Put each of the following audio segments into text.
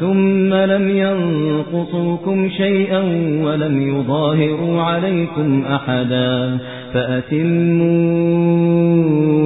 ثم لم ينقصوكم شيئا ولم يظاهروا عليكم أحدا فأتموا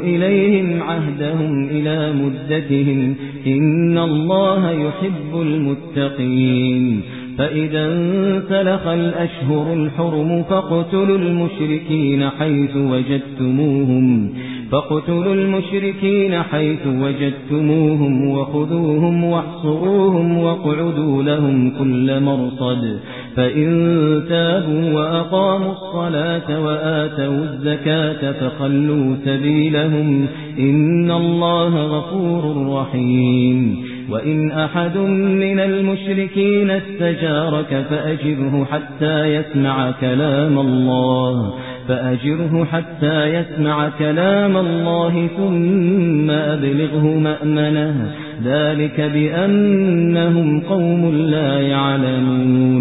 إليهم عهدهم إلى مدتهم إن الله يحب المتقين فإذا انسلخ الأشهر الحرم فاقتلوا المشركين حيث وجدتموهم فاقتلوا المشركين حيث وجدتموهم وخذوهم واحصروهم واقعدوا لهم كل مرصد. فإن تابوا وأقاموا الصلاة وآتوا الزكاة فخلوا سبيلهم. إن الله غفور رحيم. وإن أحد من المشركين استجارك فأجره حتى يسمع كلام الله. فأجره حتى يسمع كلام الله ثم أبلغه مأمنه. ذلك بأنهم قوم لا يعلمون.